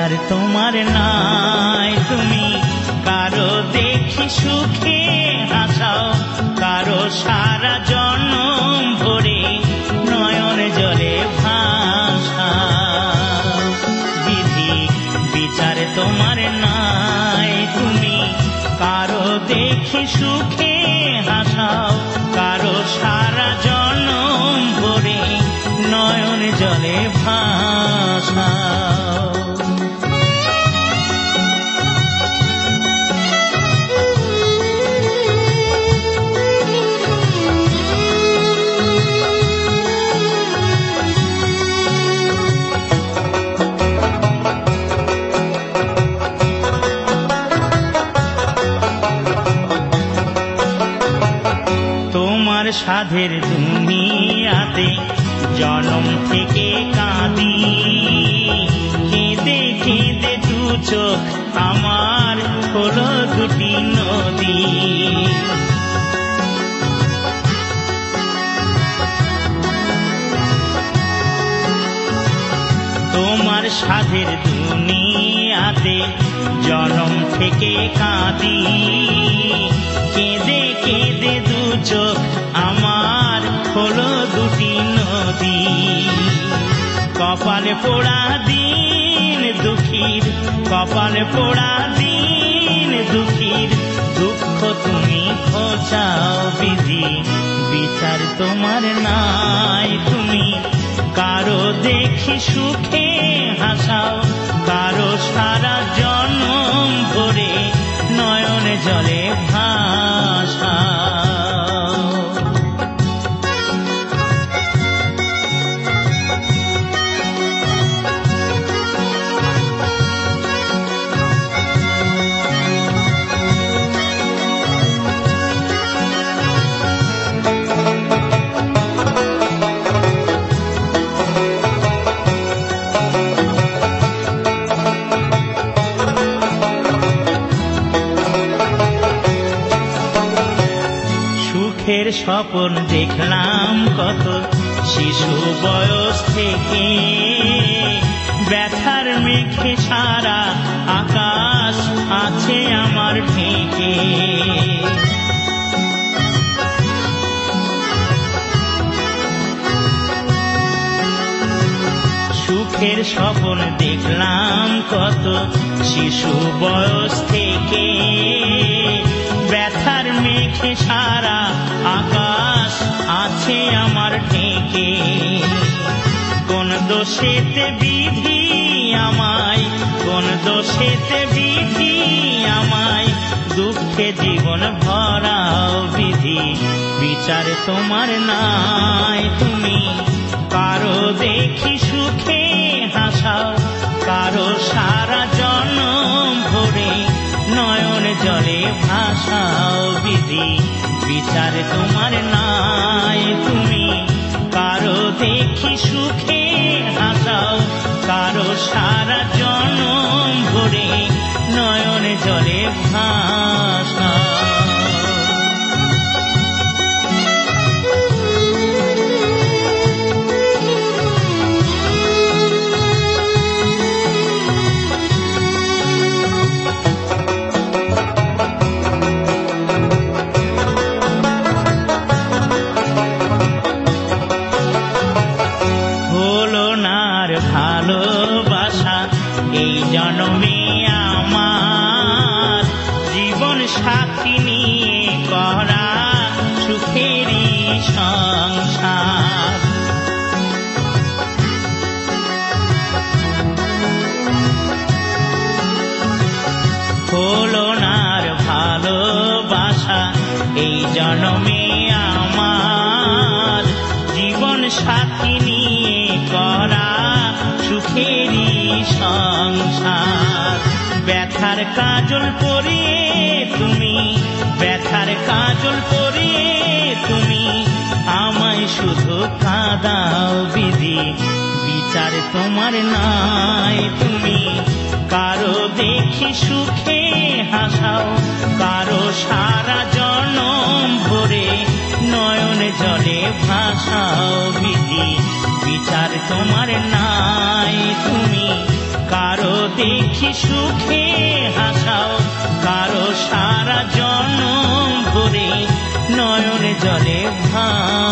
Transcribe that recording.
বিচার তোমার নাই। তুমি কারও দেখি সুখে হাসাও কারও সারা জন্ম ভরে নয়ন জলে ভাষা বিধি বিচার তোমার নাই। তুমি কারও দেখি সুখে হাসাও কারও সারা জন্ম ভরে নয়ন জলে ভাষাও সাধের দুনিয়াতে জনম থেকে কাঁদি। কেঁদে কেঁদে দু চোখ আমার হলো দুটি নদী। তোমার সাধের দুনিয়াতে জনম থেকে কাঁদি। কেঁদে কেঁদে আমার হলো দুটি নদী। কপালে পোড়া দিন দুঃখীর, কপালে পোড়া দিন দুঃখীর। দুঃখ তুমি খোঁচাও বিধি, বিচার তোমার নাই তুমি। কারও দেখি সুখে হাসাও, কারও সারা জন্ম ভরে নয়ন জলে ভাষাও সুখের স্বপন দেখলাম কত শিশু বয়স থেকে। ব্যথার মেঘে সারা আকাশ আছে আমার ঢেকে। সুখের স্বপন দেখলাম কত শিশু বয়স থেকে। ব্যথার মেঘে সারা আকাশ আছে আমার ঢেকে। কোন দোষেতে বিধি আমায়, কোন দোষেতে বিধি আমায়, দুঃখে জীবন ভরাও বিধি। বিচার তোমার নাই তুমি, কারও দেখি সুখে হাসাও, কারও সারা নয়ন জলে ভাসাও বিধি বিচার তোমার নাই তুমি। কারও দেখি সুখে হাসাও, কারও সারা জন্ম ভরে নয়নে জলে ভাসাও। এই জন্মে আমার জীবন সাথী নিয়ে করা সুখেরই সংসার। হলো নার ভালোবাসা এই জন্মে আমার জীবন সাথী নিয়ে করা সুখেরই সংসার। ব্যথার কাজল পরিয়ে তুমি, ব্যথার কাজল পরিয়ে তুমি, আমায় শুধু কাঁদাও বিধি। বিচার তোমার নাই তুমি, কারও দেখি সুখে হাসাও, কারও সারা জনম ভরে নয়ন জলে ভাসাও বিধি। বিচার তোমার কারও দেখি সুখে হাসাও কারও সারা জন্ম ভরে নয়নে জলে ভাষা